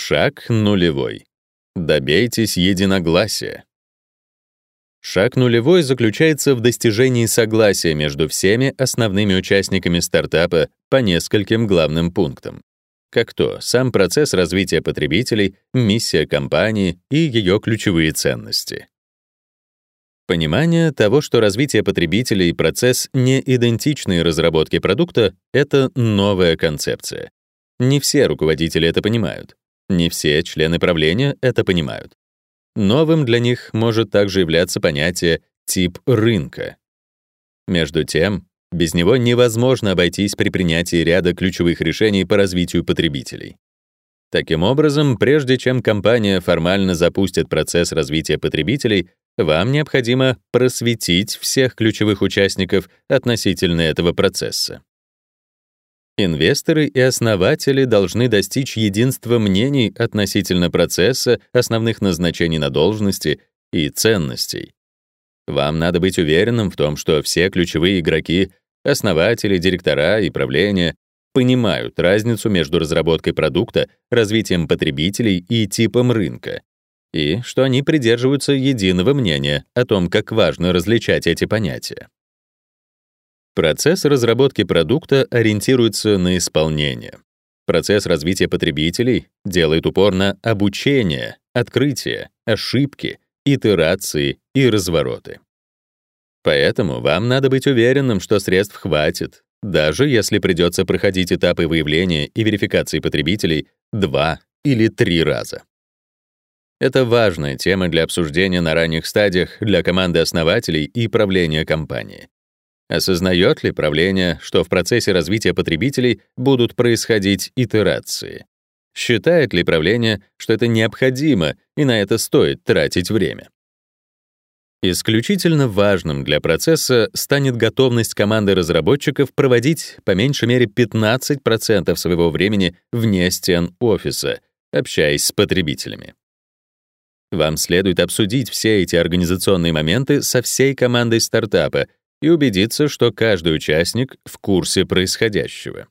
Шаг нулевой. Добейтесь единогласия. Шаг нулевой заключается в достижении согласия между всеми основными участниками стартапа по нескольким главным пунктам. Как то сам процесс развития потребителей, миссия компании и ее ключевые ценности. Понимание того, что развитие потребителей и процесс не идентичны разработке продукта — это новая концепция. Не все руководители это понимают. Не все члены правления это понимают. Новым для них может также являться понятие «тип рынка». Между тем, без него невозможно обойтись при принятии ряда ключевых решений по развитию потребителей. Таким образом, прежде чем компания формально запустит процесс развития потребителей, вам необходимо просветить всех ключевых участников относительно этого процесса. Инвесторы и основатели должны достичь единства мнений относительно процесса, основных назначений на должности и ценностей. Вам надо быть уверенным в том, что все ключевые игроки, основатели, директора и правление понимают разницу между разработкой продукта, развитием потребителей и типом рынка, и что они придерживаются единого мнения о том, как важно различать эти понятия. Процесс разработки продукта ориентируется на исполнение. Процесс развития потребителей делает упор на обучение, открытие, ошибки, итерации и развороты. Поэтому вам надо быть уверенным, что средств хватит, даже если придется проходить этапы выявления и верификации потребителей два или три раза. Это важная тема для обсуждения на ранних стадиях для команды основателей и правления компании. Осознает ли правление, что в процессе развития потребителей будут происходить итерации? Считает ли правление, что это необходимо и на это стоит тратить время? Исключительно важным для процесса станет готовность команды разработчиков проводить по меньшей мере 15% своего времени вне стен офиса, общаясь с потребителями. Вам следует обсудить все эти организационные моменты со всей командой стартапа и убедиться, что каждый участник в курсе происходящего.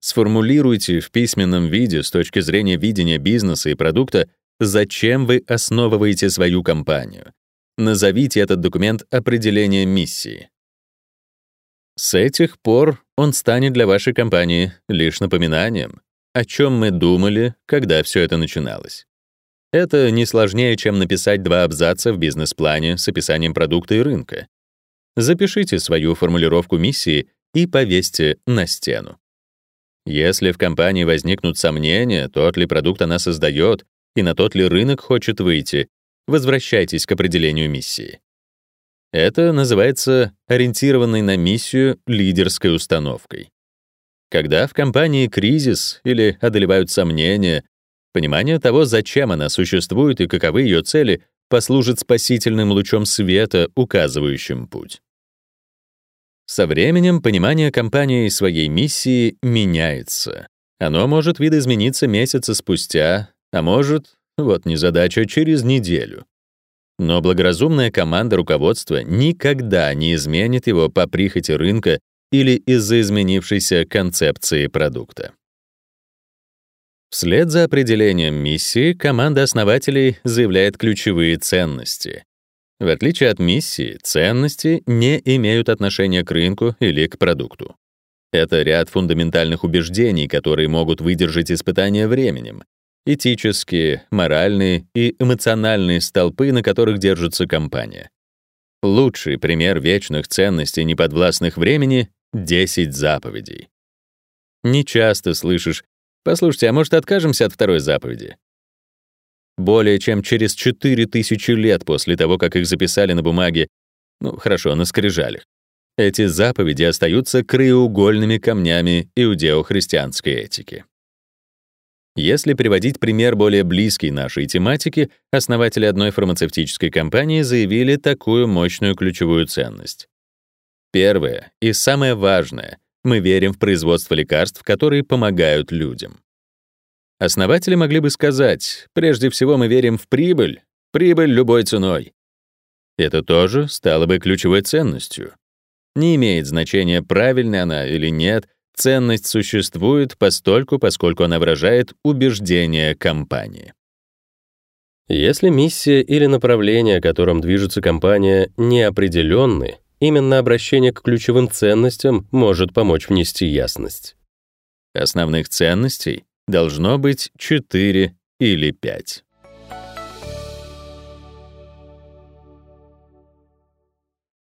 Сформулируйте в письменном виде с точки зрения видения бизнеса и продукта, зачем вы основываете свою компанию. Назовите этот документ определением миссии. С этих пор он станет для вашей компании лишь напоминанием, о чем мы думали, когда все это начиналось. Это не сложнее, чем написать два абзаца в бизнес-плане с описанием продукта и рынка. Запишите свою формулировку миссии и повесьте на стену. Если в компании возникнут сомнения, тот ли продукт она создает и на тот ли рынок хочет выйти, возвращайтесь к определению миссии. Это называется ориентированной на миссию лидерской установкой. Когда в компании кризис или одолевают сомнения, понимание того, зачем она существует и каковы ее цели, послужит спасительным лучом света, указывающим путь. Со временем понимание компании своей миссии меняется. Оно может видоизмениться месяца спустя, а может, вот незадача, через неделю. Но благоразумная команда руководства никогда не изменит его по прихоти рынка или из-за изменившейся концепции продукта. Вслед за определением миссии команда основателей заявляет ключевые ценности. В отличие от миссии, ценности не имеют отношения к рынку или к продукту. Это ряд фундаментальных убеждений, которые могут выдержать испытания временем. Этические, моральные и эмоциональные столпы, на которых держится компания. Лучший пример вечных ценностей, неподвластных времени — 10 заповедей. Не часто слышишь «Послушайте, а может, откажемся от второй заповеди?» Более чем через 4000 лет после того, как их записали на бумаге, ну, хорошо, на скрижалях, эти заповеди остаются краеугольными камнями иудео-христианской этики. Если приводить пример более близкий нашей тематике, основатели одной фармацевтической компании заявили такую мощную ключевую ценность. Первое и самое важное — мы верим в производство лекарств, которые помогают людям. Основатели могли бы сказать, прежде всего мы верим в прибыль, прибыль любой ценой. Это тоже стало бы ключевой ценностью. Не имеет значения, правильная она или нет, Ценность существует постольку, поскольку она выражает убеждение компании. Если миссия или направление, которым движется компания, неопределенны, именно обращение к ключевым ценностям может помочь внести ясность. Основных ценностей должно быть 4 или 5.